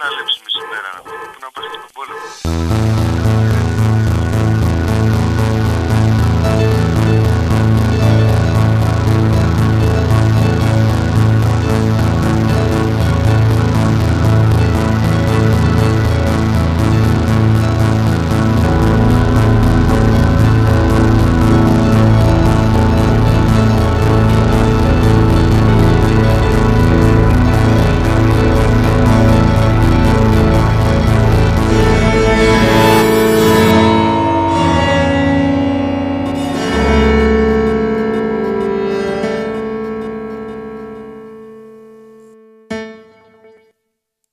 να λέψουμε σήμερα, που να πας στον πόλεμο.